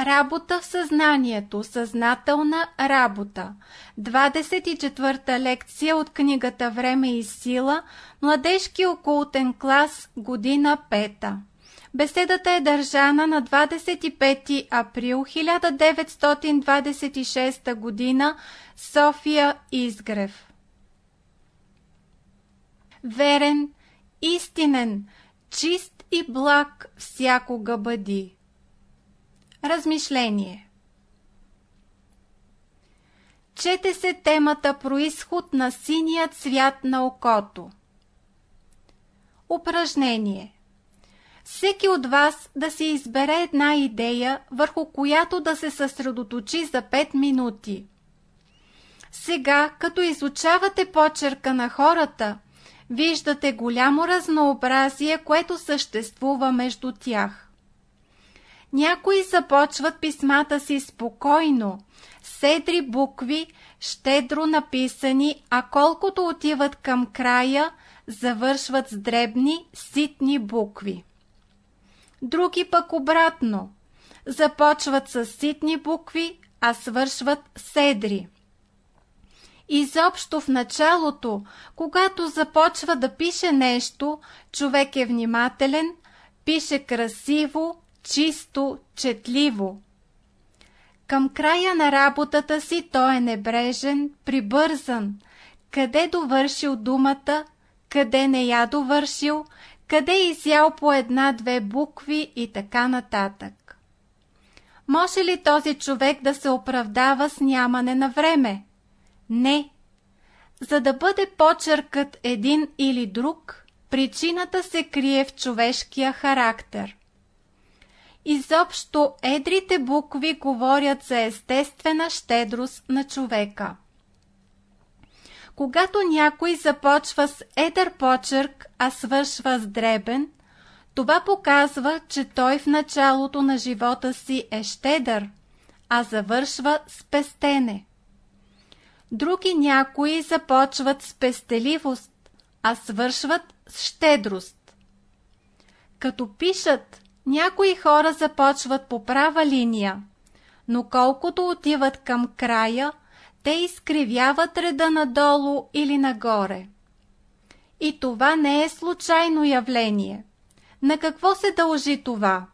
Работа в съзнанието. Съзнателна работа. 24-та лекция от книгата Време и сила. Младежки окултен клас. Година 5. Беседата е държана на 25 април 1926 година. София Изгрев. Верен, истинен, чист и благ всякога бъди. Размишление Чете се темата Происход на синия цвят на окото. Упражнение Всеки от вас да си избере една идея, върху която да се съсредоточи за 5 минути. Сега, като изучавате почерка на хората, виждате голямо разнообразие, което съществува между тях. Някои започват писмата си спокойно, седри букви, щедро написани, а колкото отиват към края, завършват с дребни, ситни букви. Други пък обратно. Започват с ситни букви, а свършват седри. Изобщо в началото, когато започва да пише нещо, човек е внимателен, пише красиво, чисто, четливо. Към края на работата си той е небрежен, прибързан, къде довършил думата, къде не я довършил, къде изял по една-две букви и така нататък. Може ли този човек да се оправдава с нямане на време? Не. За да бъде почеркът един или друг, причината се крие в човешкия характер. Изобщо едрите букви говорят за естествена щедрост на човека. Когато някой започва с едър почерк, а свършва с дребен, това показва, че той в началото на живота си е щедър, а завършва с пестене. Други някои започват с пестеливост, а свършват с щедрост. Като пишат, някои хора започват по права линия, но колкото отиват към края, те изкривяват реда надолу или нагоре. И това не е случайно явление. На какво се дължи това?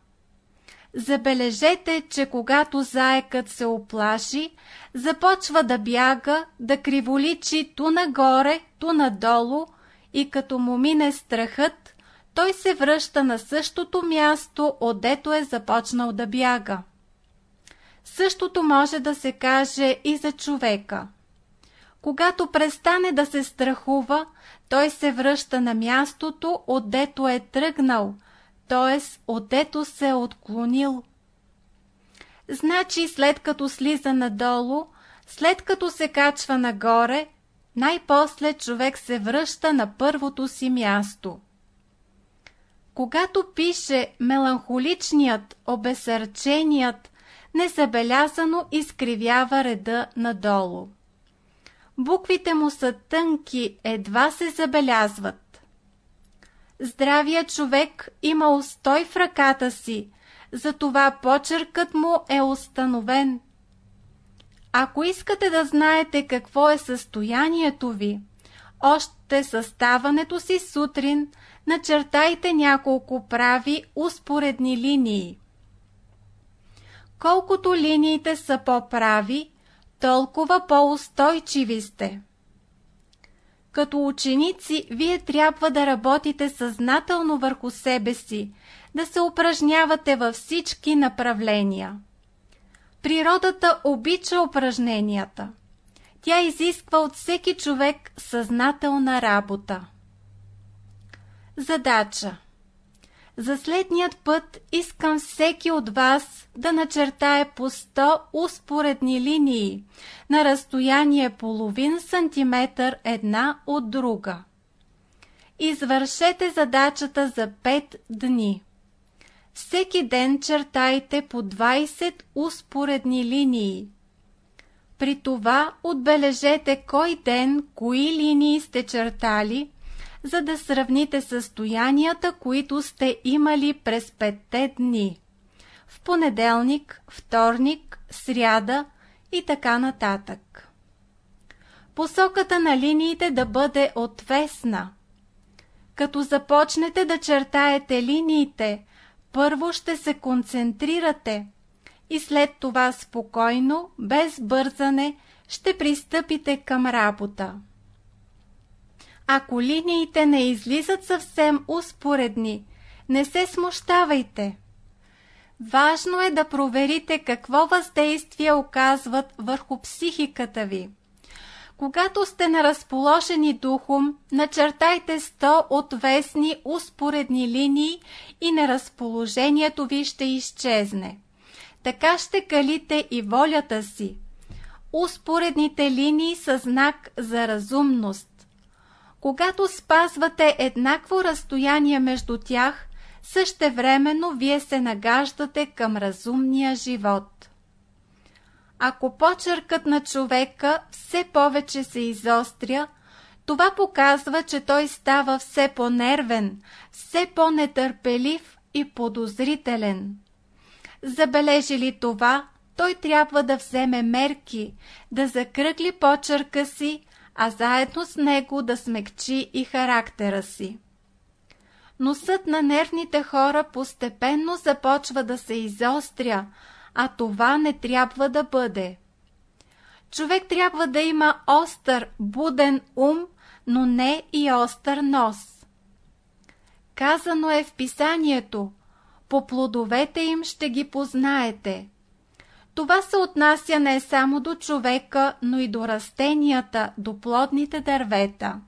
Забележете, че когато заекът се оплаши, започва да бяга, да криволичи ту нагоре, ту надолу и като му мине страхът, той се връща на същото място, отдето е започнал да бяга. Същото може да се каже и за човека. Когато престане да се страхува, той се връща на мястото, отдето е тръгнал, т.е. отдето се е отклонил. Значи след като слиза надолу, след като се качва нагоре, най-после човек се връща на първото си място. Когато пише меланхоличният, обесърченият, незабелязано изкривява реда надолу. Буквите му са тънки, едва се забелязват. Здравия човек има устой в ръката си, затова почеркът му е установен. Ако искате да знаете какво е състоянието ви, още съставането си сутрин начертайте няколко прави успоредни линии. Колкото линиите са по-прави, толкова по-устойчиви сте. Като ученици, вие трябва да работите съзнателно върху себе си, да се упражнявате във всички направления. Природата обича упражненията. Тя изисква от всеки човек съзнателна работа. Задача За следният път искам всеки от вас да начертае по 100 успоредни линии на разстояние половин сантиметър една от друга. Извършете задачата за 5 дни. Всеки ден чертайте по 20 успоредни линии. При това отбележете кой ден, кои линии сте чертали, за да сравните състоянията, които сте имали през петте дни. в понеделник, вторник, сряда и така нататък. Посоката на линиите да бъде отвесна. Като започнете да чертаете линиите, първо ще се концентрирате и след това спокойно, без бързане, ще пристъпите към работа. Ако линиите не излизат съвсем успоредни, не се смущавайте. Важно е да проверите какво въздействие оказват върху психиката ви. Когато сте на разположени духом, начертайте 100 отвесни успоредни линии и неразположението ви ще изчезне. Така ще калите и волята си. Успоредните линии са знак за разумност. Когато спазвате еднакво разстояние между тях, същевременно вие се нагаждате към разумния живот. Ако почеркът на човека все повече се изостря, това показва, че той става все по-нервен, все по-нетърпелив и подозрителен. Забележи ли това, той трябва да вземе мерки, да закръгли почерка си, а заедно с него да смекчи и характера си. Носът на нервните хора постепенно започва да се изостря, а това не трябва да бъде. Човек трябва да има остър, буден ум, но не и остър нос. Казано е в писанието, по плодовете им ще ги познаете. Това се отнася не само до човека, но и до растенията, до плодните дървета.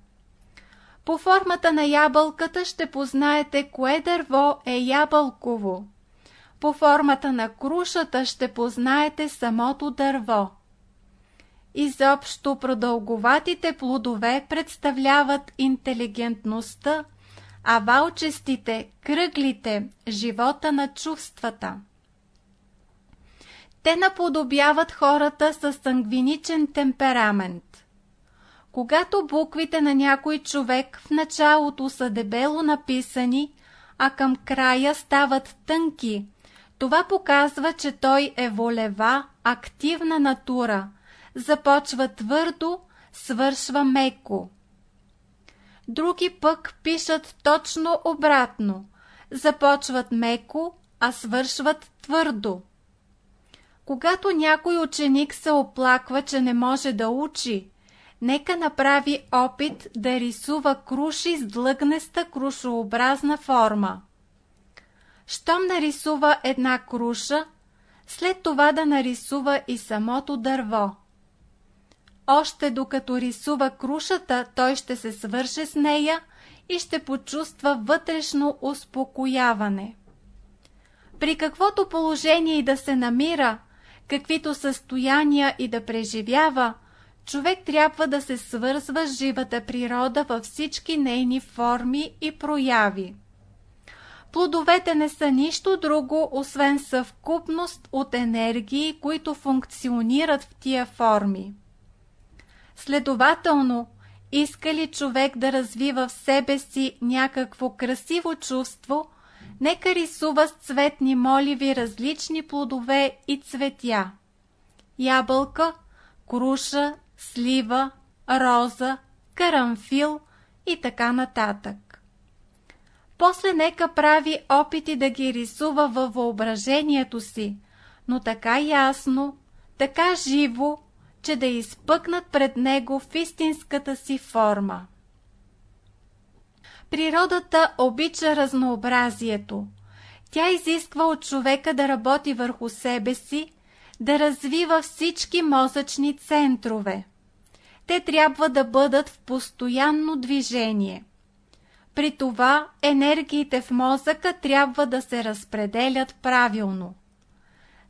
По формата на ябълката ще познаете кое дърво е ябълково. По формата на крушата ще познаете самото дърво. Изобщо продълговатите плодове представляват интелигентността, а валчестите, кръглите, живота на чувствата. Те наподобяват хората с сангвиничен темперамент. Когато буквите на някой човек в началото са дебело написани, а към края стават тънки, това показва, че той е волева, активна натура, започва твърдо, свършва меко. Други пък пишат точно обратно, започват меко, а свършват твърдо. Когато някой ученик се оплаква, че не може да учи, нека направи опит да рисува круши с длъгнеста крушообразна форма. Щом нарисува една круша, след това да нарисува и самото дърво. Още докато рисува крушата, той ще се свърже с нея и ще почувства вътрешно успокояване. При каквото положение и да се намира, каквито състояния и да преживява, човек трябва да се свързва с живата природа във всички нейни форми и прояви. Плодовете не са нищо друго, освен съвкупност от енергии, които функционират в тия форми. Следователно, иска ли човек да развива в себе си някакво красиво чувство, нека рисува с цветни моливи различни плодове и цветя. Ябълка, круша, слива, роза, карамфил и така нататък. После нека прави опити да ги рисува във въображението си, но така ясно, така живо, че да изпъкнат пред него в истинската си форма. Природата обича разнообразието. Тя изисква от човека да работи върху себе си, да развива всички мозъчни центрове. Те трябва да бъдат в постоянно движение. При това енергиите в мозъка трябва да се разпределят правилно.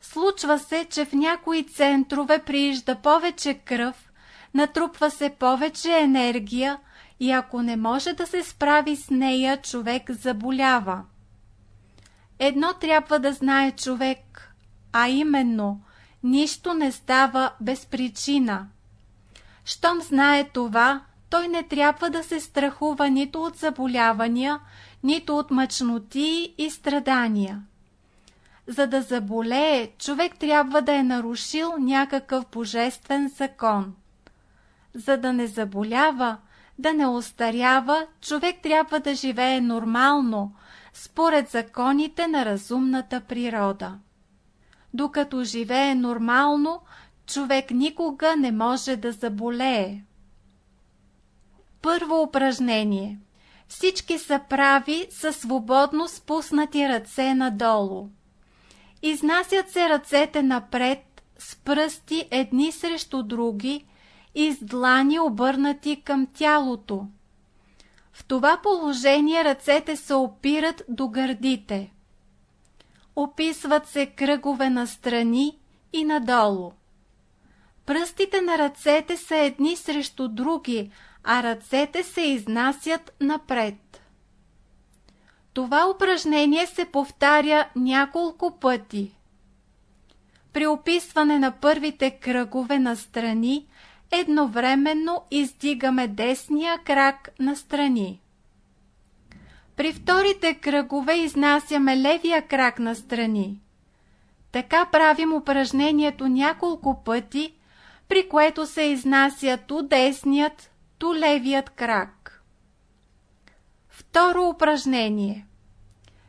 Случва се, че в някои центрове приижда повече кръв, натрупва се повече енергия и ако не може да се справи с нея, човек заболява. Едно трябва да знае човек, а именно, нищо не става без причина. Щом знае това, той не трябва да се страхува нито от заболявания, нито от мъчноти и страдания. За да заболее, човек трябва да е нарушил някакъв божествен закон. За да не заболява, да не остарява, човек трябва да живее нормално, според законите на разумната природа. Докато живее нормално, човек никога не може да заболее. Първо упражнение. Всички са прави със свободно спуснати ръце надолу. Изнасят се ръцете напред с пръсти едни срещу други и с длани обърнати към тялото. В това положение ръцете се опират до гърдите. Описват се кръгове на страни и надолу. Пръстите на ръцете са едни срещу други, а ръцете се изнасят напред. Това упражнение се повтаря няколко пъти. При описване на първите кръгове на страни, едновременно издигаме десния крак на страни. При вторите кръгове изнасяме левия крак на страни. Така правим упражнението няколко пъти, при което се изнася ту десният, ту левият крак. Второ упражнение.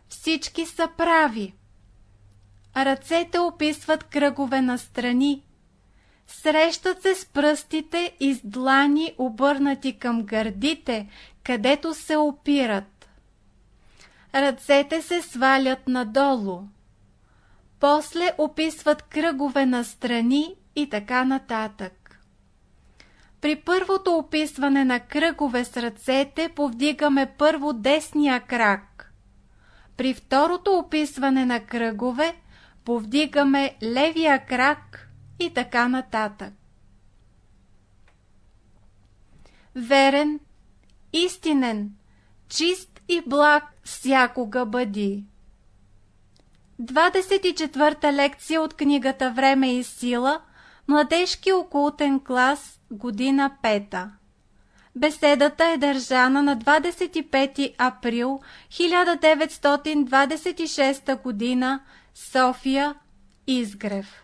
Всички са прави. Ръцете описват кръгове на страни. Срещат се с пръстите и с длани обърнати към гърдите, където се опират. Ръцете се свалят надолу. После описват кръгове на страни и така нататък. При първото описване на кръгове с ръцете повдигаме първо десния крак. При второто описване на кръгове повдигаме левия крак и така нататък. Верен, истинен, чист и благ всякога бъди. 24-та лекция от книгата Време и сила – Младежки окултен клас, година пета. Беседата е държана на 25 април 1926 година, София, Изгрев.